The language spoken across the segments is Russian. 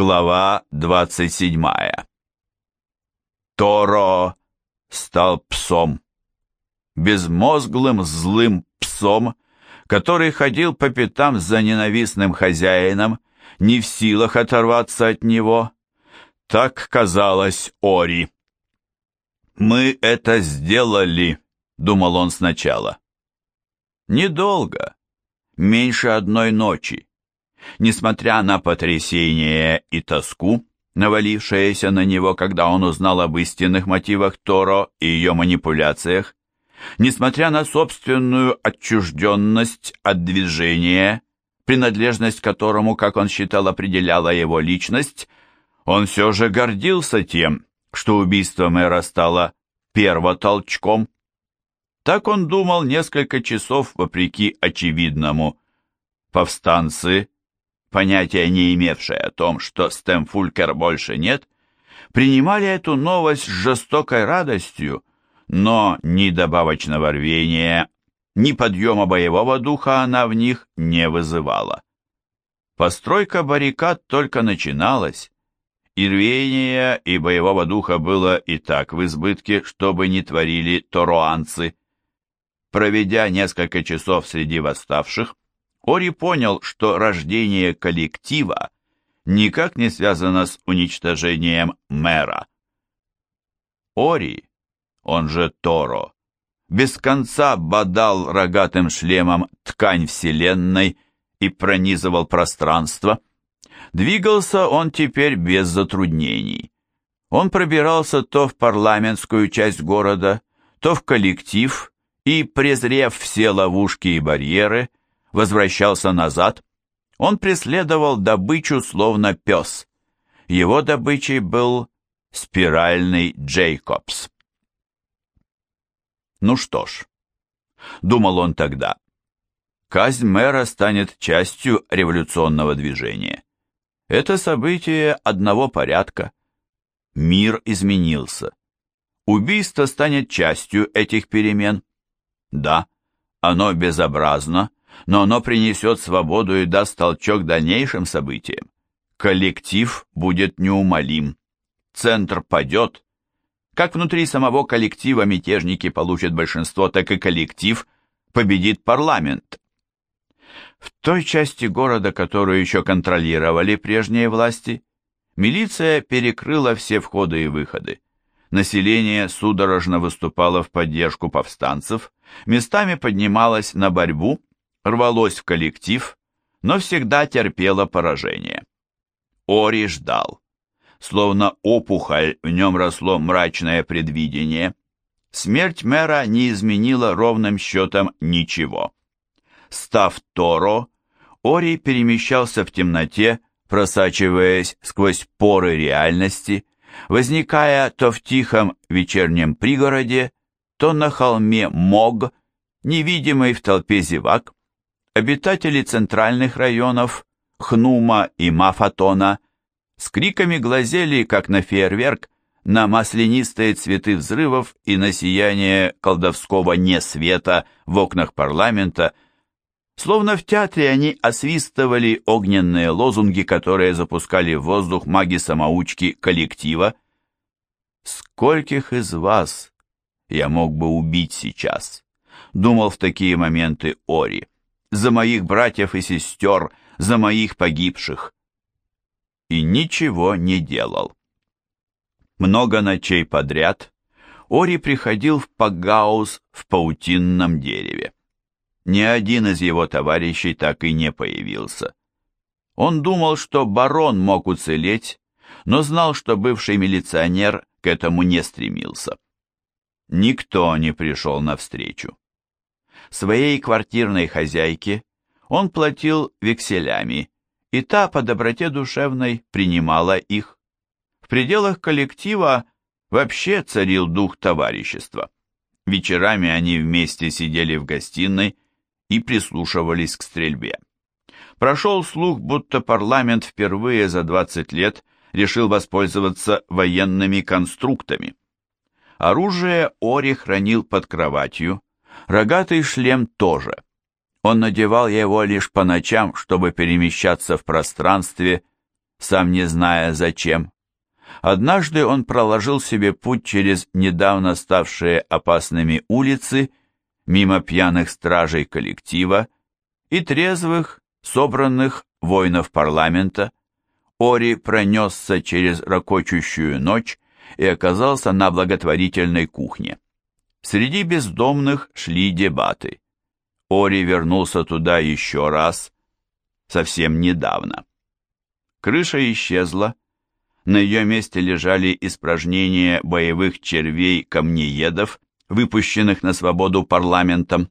Глава 27. Торо стал псом. Безмозглым злым псом, который ходил по пятам за ненавистным хозяином, не в силах оторваться от него. Так казалось Ори. «Мы это сделали», — думал он сначала. «Недолго, меньше одной ночи Несмотря на потрясение и тоску, навалившееся на него, когда он узнал об истинных мотивах Торо и ее манипуляциях, несмотря на собственную отчужденность от движения, принадлежность которому, как он считал, определяла его личность, он все же гордился тем, что убийство мэра стало первотолчком. Так он думал несколько часов вопреки очевидному. Повстанцы понятия не имевшие о том, что Стэмфулькер больше нет, принимали эту новость с жестокой радостью, но ни добавочного рвения, ни подъема боевого духа она в них не вызывала. Постройка баррикад только начиналась, и рвения и боевого духа было и так в избытке, чтобы не творили торуанцы. Проведя несколько часов среди восставших, Ори понял, что рождение коллектива никак не связано с уничтожением мэра. Ори, он же Торо, без конца бодал рогатым шлемом ткань вселенной и пронизывал пространство. Двигался он теперь без затруднений. Он пробирался то в парламентскую часть города, то в коллектив, и, презрев все ловушки и барьеры, возвращался назад, он преследовал добычу словно пес. Его добычей был спиральный Джейкобс. Ну что ж, думал он тогда, казнь мэра станет частью революционного движения. Это событие одного порядка. Мир изменился. Убийство станет частью этих перемен. Да, оно безобразно, но оно принесет свободу и даст толчок дальнейшим событиям. Коллектив будет неумолим. Центр падет. Как внутри самого коллектива мятежники получат большинство, так и коллектив победит парламент. В той части города, которую еще контролировали прежние власти, милиция перекрыла все входы и выходы. Население судорожно выступало в поддержку повстанцев, местами поднималось на борьбу, рвалось в коллектив, но всегда терпело поражение. Ори ждал. Словно опухоль, в нем росло мрачное предвидение. Смерть мэра не изменила ровным счетом ничего. Став Торо, Ори перемещался в темноте, просачиваясь сквозь поры реальности, возникая то в тихом вечернем пригороде, то на холме Мог, невидимый в толпе зевак, обитатели центральных районов Хнума и Мафатона с криками глазели, как на фейерверк, на маслянистые цветы взрывов и на сияние колдовского несвета в окнах парламента, словно в театре они освистывали огненные лозунги, которые запускали в воздух маги-самоучки коллектива. «Скольких из вас я мог бы убить сейчас?» — думал в такие моменты Ори за моих братьев и сестер, за моих погибших. И ничего не делал. Много ночей подряд Ори приходил в Пагаус в паутинном дереве. Ни один из его товарищей так и не появился. Он думал, что барон мог уцелеть, но знал, что бывший милиционер к этому не стремился. Никто не пришел навстречу. Своей квартирной хозяйке он платил векселями, и та по доброте душевной принимала их. В пределах коллектива вообще царил дух товарищества. Вечерами они вместе сидели в гостиной и прислушивались к стрельбе. Прошел слух, будто парламент впервые за 20 лет решил воспользоваться военными конструктами. Оружие Ори хранил под кроватью, Рогатый шлем тоже. Он надевал его лишь по ночам, чтобы перемещаться в пространстве, сам не зная зачем. Однажды он проложил себе путь через недавно ставшие опасными улицы, мимо пьяных стражей коллектива и трезвых, собранных воинов парламента. Ори пронесся через ракочущую ночь и оказался на благотворительной кухне. Среди бездомных шли дебаты. Ори вернулся туда еще раз, совсем недавно. Крыша исчезла, на ее месте лежали испражнения боевых червей-камнеедов, выпущенных на свободу парламентом.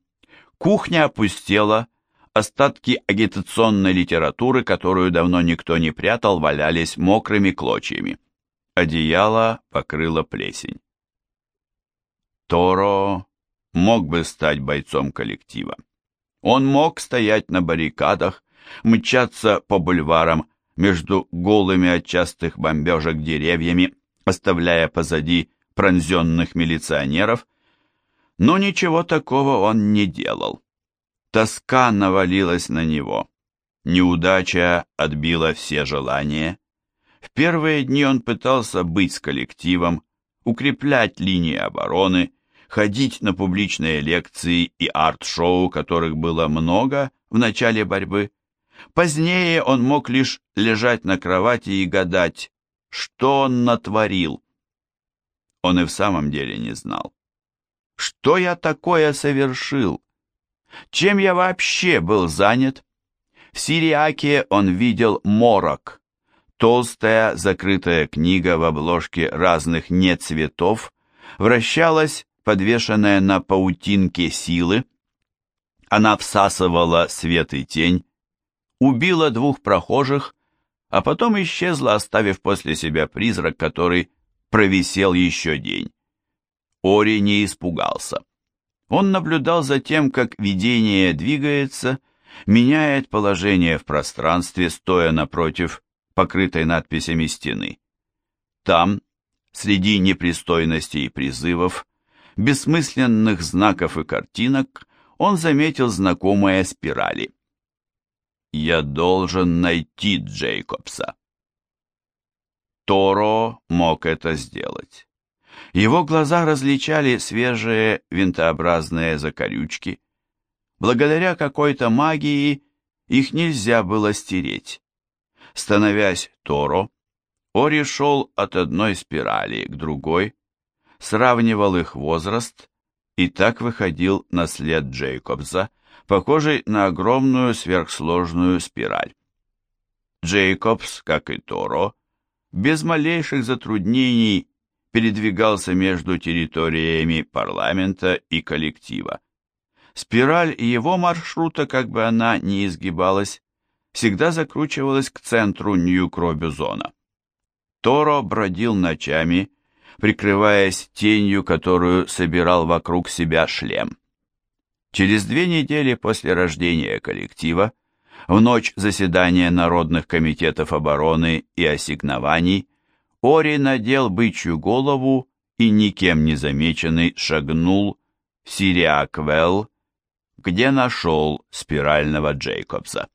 Кухня опустела, остатки агитационной литературы, которую давно никто не прятал, валялись мокрыми клочьями. Одеяло покрыло плесень. Торо мог бы стать бойцом коллектива. Он мог стоять на баррикадах, мчаться по бульварам между голыми от частых бомбежек деревьями, оставляя позади пронзенных милиционеров, но ничего такого он не делал. Тоска навалилась на него. Неудача отбила все желания. В первые дни он пытался быть с коллективом, укреплять линии обороны, ходить на публичные лекции и арт-шоу, которых было много в начале борьбы. Позднее он мог лишь лежать на кровати и гадать, что он натворил. Он и в самом деле не знал. Что я такое совершил? Чем я вообще был занят? В Сириаке он видел морок. Толстая закрытая книга в обложке разных нецветов вращалась, подвешенная на паутинке силы. Она всасывала свет и тень, убила двух прохожих, а потом исчезла, оставив после себя призрак, который провисел еще день. Ори не испугался. Он наблюдал за тем, как видение двигается, меняет положение в пространстве, стоя напротив покрытой надписями стены. Там, среди непристойностей и призывов, бессмысленных знаков и картинок, он заметил знакомые спирали. «Я должен найти Джейкобса». Торо мог это сделать. Его глаза различали свежие винтообразные закорючки. Благодаря какой-то магии их нельзя было стереть. Становясь Торо, Ори шел от одной спирали к другой, сравнивал их возраст и так выходил на след Джейкобса, похожий на огромную сверхсложную спираль. Джейкобс, как и Торо, без малейших затруднений передвигался между территориями парламента и коллектива. Спираль его маршрута, как бы она ни изгибалась, всегда закручивалась к центру Нью-Кробюзона. Торо бродил ночами, прикрываясь тенью, которую собирал вокруг себя шлем. Через две недели после рождения коллектива, в ночь заседания народных комитетов обороны и ассигнований, Ори надел бычью голову и, никем не замеченный, шагнул в Сириаквелл, где нашел спирального Джейкобса.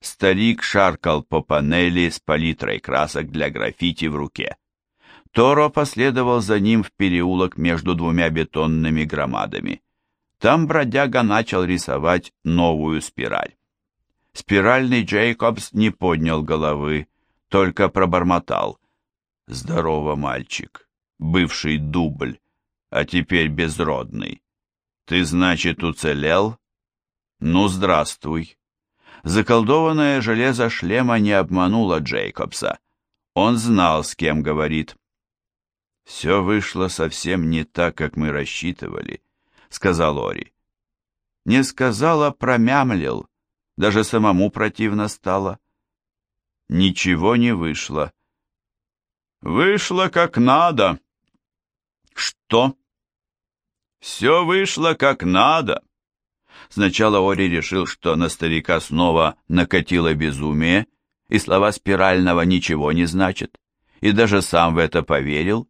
Старик шаркал по панели с палитрой красок для граффити в руке. Торо последовал за ним в переулок между двумя бетонными громадами. Там бродяга начал рисовать новую спираль. Спиральный Джейкобс не поднял головы, только пробормотал. Здорово, мальчик, бывший дубль, а теперь безродный. Ты, значит, уцелел? Ну, здравствуй. Заколдованное железо шлема не обмануло Джейкобса. Он знал, с кем говорит. «Все вышло совсем не так, как мы рассчитывали», — сказал Ори. «Не сказала, промямлил. Даже самому противно стало». «Ничего не вышло», Вышло как надо. Что? Все вышло как надо. Сначала Ори решил, что на старика снова накатило безумие, и слова спирального ничего не значат, и даже сам в это поверил,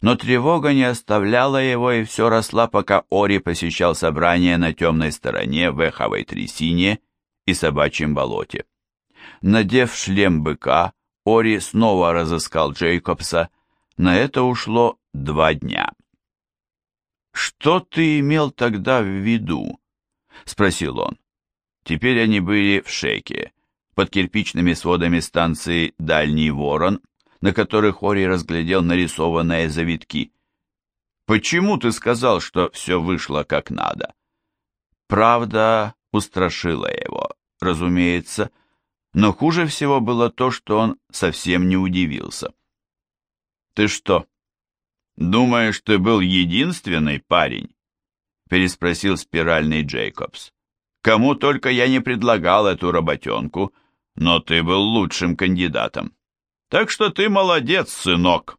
но тревога не оставляла его, и все росла, пока Ори посещал собрания на темной стороне в эховой трясине и собачьем болоте. Надев шлем быка, Ори снова разыскал Джейкобса. На это ушло два дня. «Что ты имел тогда в виду?» — спросил он. Теперь они были в Шеке, под кирпичными сводами станции «Дальний ворон», на которых Ори разглядел нарисованные завитки. «Почему ты сказал, что все вышло как надо?» Правда устрашила его, разумеется, но хуже всего было то, что он совсем не удивился. «Ты что, думаешь, ты был единственный парень?» переспросил спиральный Джейкобс. «Кому только я не предлагал эту работенку, но ты был лучшим кандидатом. Так что ты молодец, сынок!»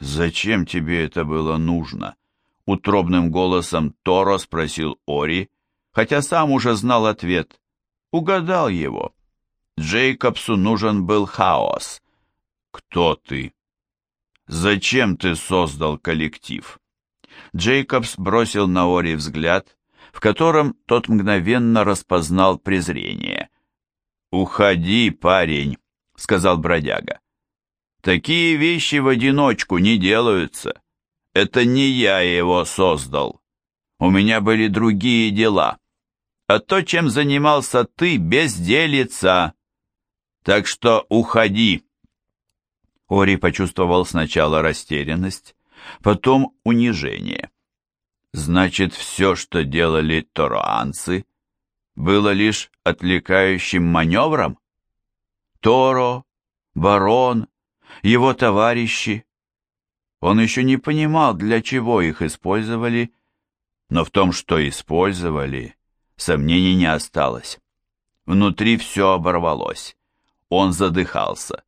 «Зачем тебе это было нужно?» Утробным голосом Торо спросил Ори, хотя сам уже знал ответ. Угадал его. Джейкобсу нужен был хаос. «Кто ты?» «Зачем ты создал коллектив?» Джейкобс бросил на Ори взгляд, в котором тот мгновенно распознал презрение. «Уходи, парень», — сказал бродяга. «Такие вещи в одиночку не делаются. Это не я его создал. У меня были другие дела. А то, чем занимался ты, безделица. Так что уходи». Ори почувствовал сначала растерянность, потом унижение. Значит, все, что делали тороанцы, было лишь отвлекающим маневром? Торо, барон, его товарищи. Он еще не понимал, для чего их использовали, но в том, что использовали, сомнений не осталось. Внутри все оборвалось. Он задыхался.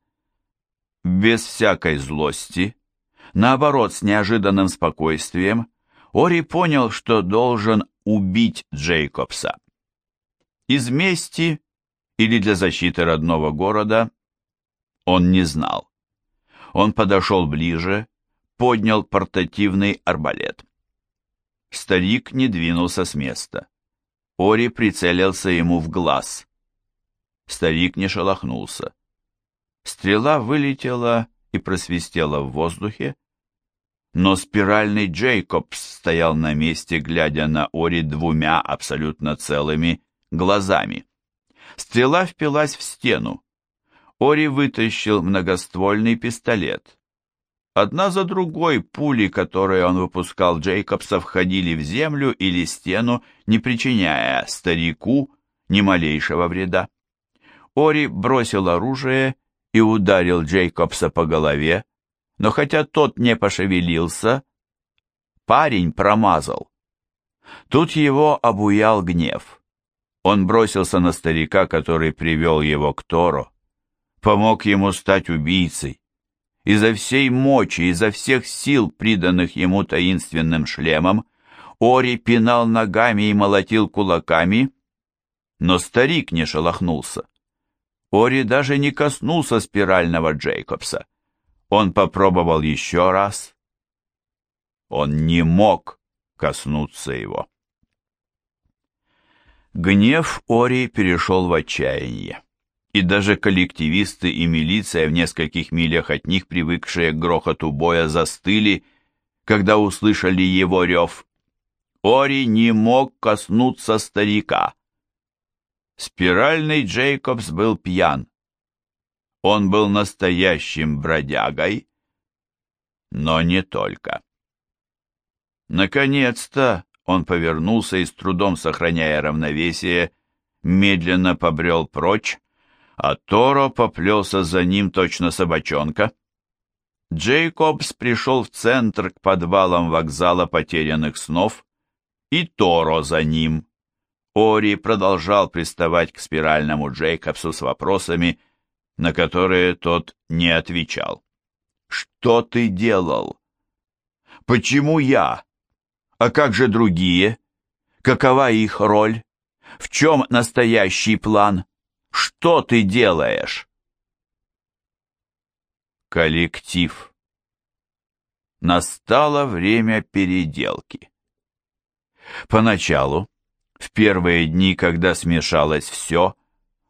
Без всякой злости, наоборот, с неожиданным спокойствием, Ори понял, что должен убить Джейкобса. Из мести или для защиты родного города он не знал. Он подошел ближе, поднял портативный арбалет. Старик не двинулся с места. Ори прицелился ему в глаз. Старик не шелохнулся. Стрела вылетела и просвистела в воздухе, но спиральный Джейкобс стоял на месте, глядя на Ори двумя абсолютно целыми глазами. Стрела впилась в стену. Ори вытащил многоствольный пистолет. Одна за другой пули, которые он выпускал Джейкобса, входили в землю или стену, не причиняя старику ни малейшего вреда. Ори бросил оружие и ударил Джейкобса по голове, но хотя тот не пошевелился, парень промазал. Тут его обуял гнев. Он бросился на старика, который привел его к Торо, помог ему стать убийцей. Изо всей мочи, изо всех сил, приданных ему таинственным шлемом, Ори пинал ногами и молотил кулаками, но старик не шелохнулся. Ори даже не коснулся спирального Джейкобса. Он попробовал еще раз. Он не мог коснуться его. Гнев Ори перешел в отчаяние. И даже коллективисты и милиция в нескольких милях от них, привыкшие к грохоту боя, застыли, когда услышали его рев. Ори не мог коснуться старика. Спиральный Джейкобс был пьян. Он был настоящим бродягой, но не только. Наконец-то он повернулся и с трудом сохраняя равновесие, медленно побрел прочь, а Торо поплелся за ним точно собачонка. Джейкобс пришел в центр к подвалам вокзала потерянных снов, и Торо за ним. Ори продолжал приставать к спиральному Джейкобсу с вопросами, на которые тот не отвечал. «Что ты делал? Почему я? А как же другие? Какова их роль? В чем настоящий план? Что ты делаешь?» Коллектив. Настало время переделки. Поначалу, в первые дни, когда смешалось все,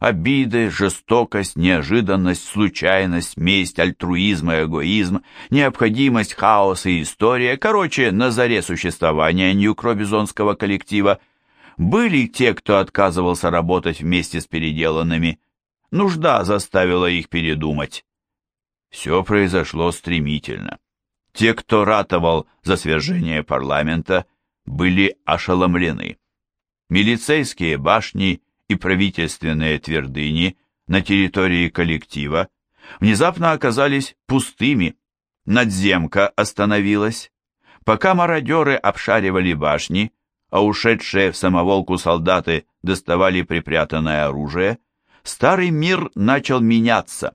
Обиды, жестокость, неожиданность, случайность, месть, альтруизм и эгоизм, необходимость, хаос и история, короче, на заре существования нью-кробизонского коллектива, были те, кто отказывался работать вместе с переделанными. Нужда заставила их передумать. Все произошло стремительно. Те, кто ратовал за свержение парламента, были ошеломлены. Милицейские башни и правительственные твердыни на территории коллектива внезапно оказались пустыми. Надземка остановилась. Пока мародеры обшаривали башни, а ушедшие в самоволку солдаты доставали припрятанное оружие, старый мир начал меняться.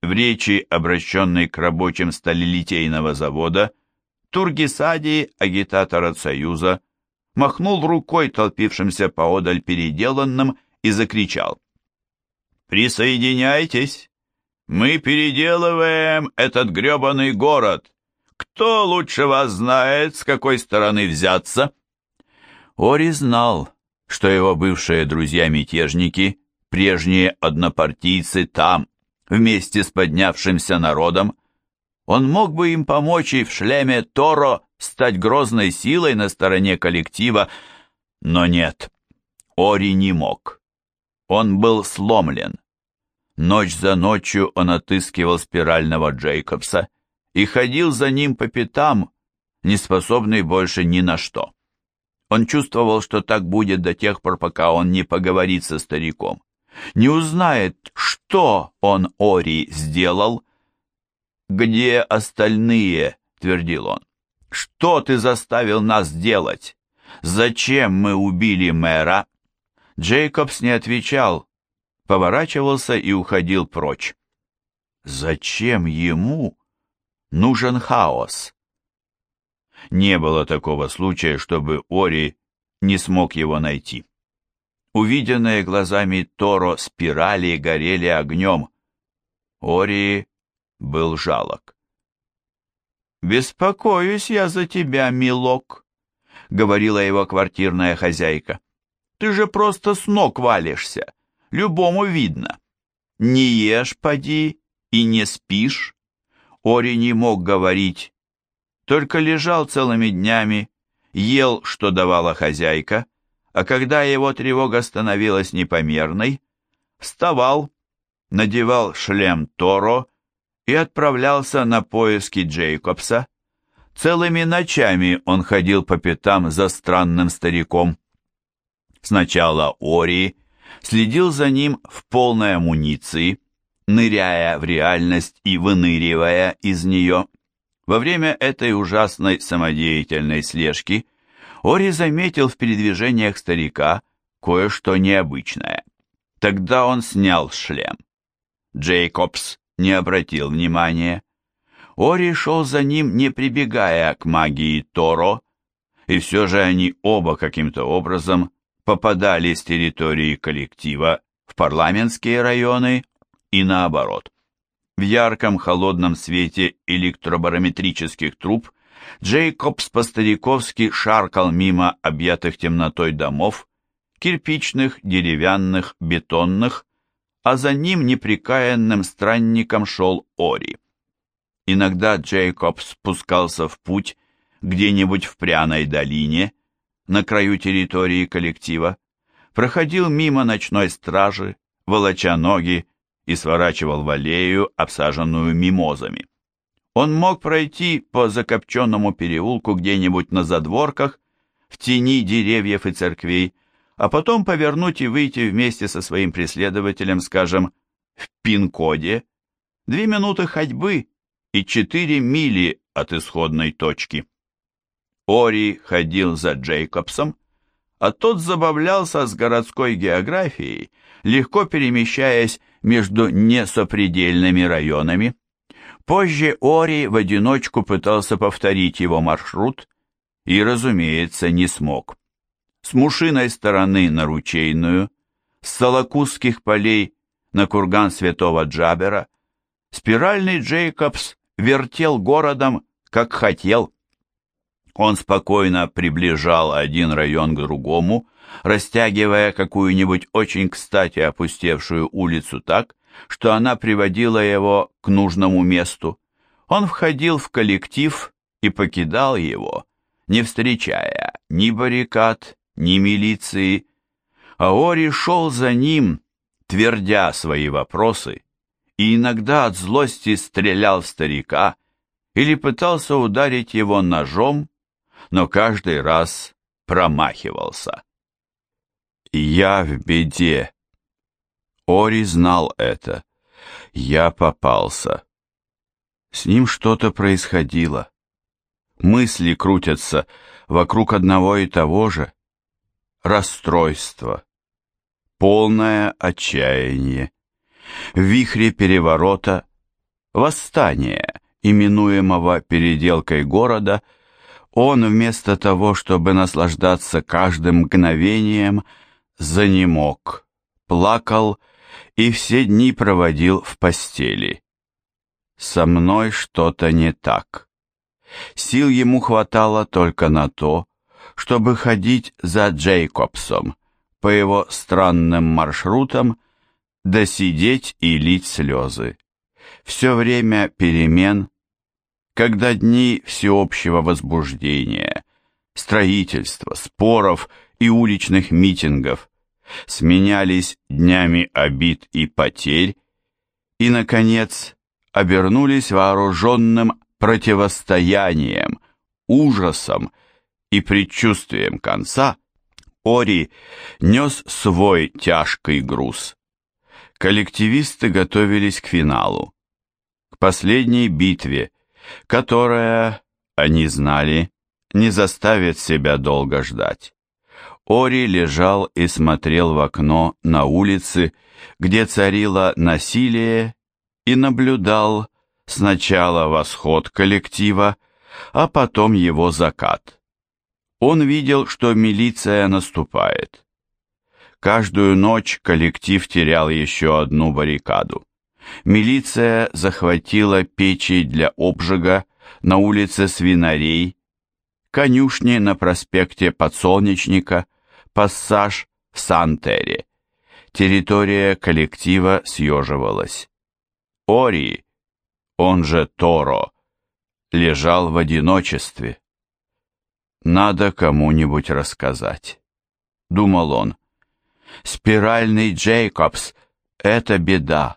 В речи, обращенной к рабочим сталелитейного завода, Тургисади, агитатор от Союза, махнул рукой толпившимся поодаль переделанным и закричал. «Присоединяйтесь! Мы переделываем этот гребаный город! Кто лучше вас знает, с какой стороны взяться?» Ори знал, что его бывшие друзья-мятежники, прежние однопартийцы там, вместе с поднявшимся народом, он мог бы им помочь и в шлеме Торо стать грозной силой на стороне коллектива, но нет, Ори не мог. Он был сломлен. Ночь за ночью он отыскивал спирального Джейкобса и ходил за ним по пятам, не способный больше ни на что. Он чувствовал, что так будет до тех пор, пока он не поговорит со стариком не узнает, что он, Ори, сделал. «Где остальные?» — твердил он. «Что ты заставил нас делать? Зачем мы убили мэра?» Джейкобс не отвечал, поворачивался и уходил прочь. «Зачем ему нужен хаос?» Не было такого случая, чтобы Ори не смог его найти. Увиденные глазами Торо спирали горели огнем. Ори был жалок. «Беспокоюсь я за тебя, милок», — говорила его квартирная хозяйка. «Ты же просто с ног валишься, любому видно. Не ешь, поди, и не спишь». Ори не мог говорить, только лежал целыми днями, ел, что давала хозяйка, а когда его тревога становилась непомерной, вставал, надевал шлем Торо и отправлялся на поиски Джейкобса. Целыми ночами он ходил по пятам за странным стариком. Сначала Ори следил за ним в полной амуниции, ныряя в реальность и выныривая из нее. Во время этой ужасной самодеятельной слежки Ори заметил в передвижениях старика кое-что необычное. Тогда он снял шлем. Джейкобс не обратил внимания. Ори шел за ним, не прибегая к магии Торо, и все же они оба каким-то образом попадали с территории коллектива в парламентские районы и наоборот. В ярком холодном свете электробарометрических труб Джейкобс по-стариковски шаркал мимо объятых темнотой домов, кирпичных, деревянных, бетонных, а за ним неприкаянным странником шел Ори. Иногда Джейкобс спускался в путь где-нибудь в пряной долине, на краю территории коллектива, проходил мимо ночной стражи, волоча ноги и сворачивал в аллею, обсаженную мимозами. Он мог пройти по закопченному переулку где-нибудь на задворках, в тени деревьев и церквей, а потом повернуть и выйти вместе со своим преследователем, скажем, в пин-коде, две минуты ходьбы и четыре мили от исходной точки. Ори ходил за Джейкобсом, а тот забавлялся с городской географией, легко перемещаясь между несопредельными районами. Позже Ори в одиночку пытался повторить его маршрут и, разумеется, не смог. С мушиной стороны на Ручейную, с Солокузских полей на курган Святого Джабера, спиральный Джейкобс вертел городом, как хотел. Он спокойно приближал один район к другому, растягивая какую-нибудь очень кстати опустевшую улицу так, что она приводила его к нужному месту. Он входил в коллектив и покидал его, не встречая ни баррикад, ни милиции, а Ори шел за ним, твердя свои вопросы, и иногда от злости стрелял в старика или пытался ударить его ножом, но каждый раз промахивался. «Я в беде». Ори знал это. Я попался. С ним что-то происходило. Мысли крутятся вокруг одного и того же. Расстройство. Полное отчаяние. Вихре переворота, восстание, именуемого переделкой города, он вместо того, чтобы наслаждаться каждым мгновением, занемог, плакал и все дни проводил в постели. Со мной что-то не так. Сил ему хватало только на то, чтобы ходить за Джейкобсом по его странным маршрутам, да сидеть и лить слезы. Все время перемен, когда дни всеобщего возбуждения, строительства, споров и уличных митингов сменялись днями обид и потерь и, наконец, обернулись вооруженным противостоянием, ужасом и предчувствием конца, Ори нес свой тяжкий груз. Коллективисты готовились к финалу, к последней битве, которая, они знали, не заставит себя долго ждать. Ори лежал и смотрел в окно на улице, где царило насилие, и наблюдал сначала восход коллектива, а потом его закат. Он видел, что милиция наступает. Каждую ночь коллектив терял еще одну баррикаду. Милиция захватила печи для обжига на улице Свинарей, конюшни на проспекте Подсолнечника, пассаж в Сантере. Территория коллектива съеживалась. Ори, он же Торо, лежал в одиночестве. «Надо кому-нибудь рассказать», — думал он. «Спиральный Джейкобс — это беда.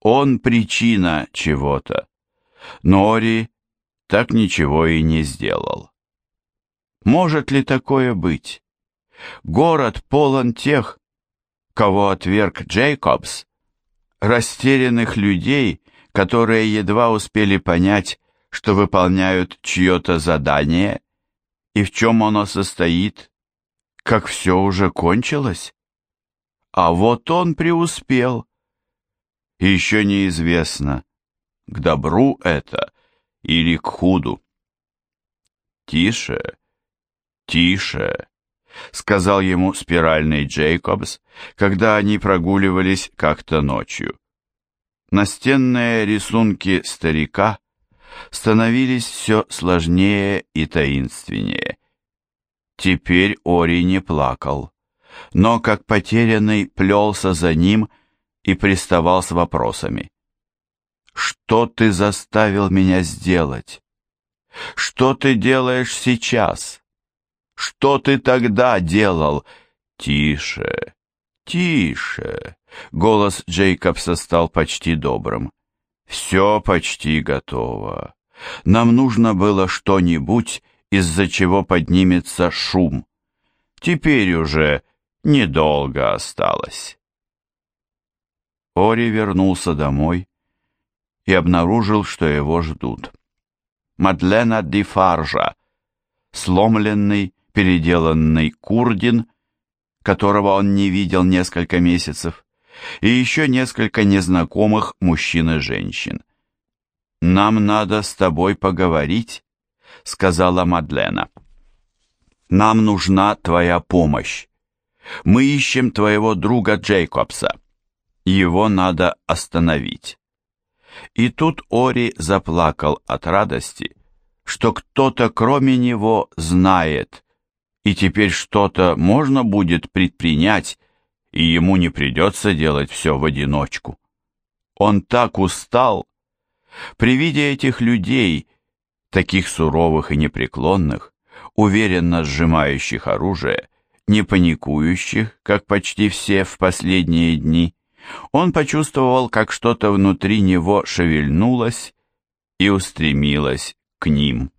Он причина чего-то. Нори так ничего и не сделал. Может ли такое быть? Город полон тех, кого отверг Джейкобс, растерянных людей, которые едва успели понять, что выполняют чье-то задание, и в чем оно состоит, как все уже кончилось. А вот он преуспел. И еще неизвестно, к добру это или к худу. «Тише, тише», — сказал ему спиральный Джейкобс, когда они прогуливались как-то ночью. Настенные рисунки старика становились все сложнее и таинственнее. Теперь Ори не плакал, но как потерянный плелся за ним и приставал с вопросами. «Что ты заставил меня сделать? Что ты делаешь сейчас? Что ты тогда делал? Тише, тише!» Голос Джейкобса стал почти добрым. «Все почти готово. Нам нужно было что-нибудь, из-за чего поднимется шум. Теперь уже недолго осталось». Ори вернулся домой и обнаружил, что его ждут. Мадлена Ди Фаржа, сломленный, переделанный курдин, которого он не видел несколько месяцев, и еще несколько незнакомых мужчин и женщин. «Нам надо с тобой поговорить», — сказала Мадлена. «Нам нужна твоя помощь. Мы ищем твоего друга Джейкобса. Его надо остановить». И тут Ори заплакал от радости, что кто-то кроме него знает и теперь что-то можно будет предпринять, и ему не придется делать все в одиночку. Он так устал. При виде этих людей, таких суровых и непреклонных, уверенно сжимающих оружие, не паникующих, как почти все в последние дни, он почувствовал, как что-то внутри него шевельнулось и устремилось к ним.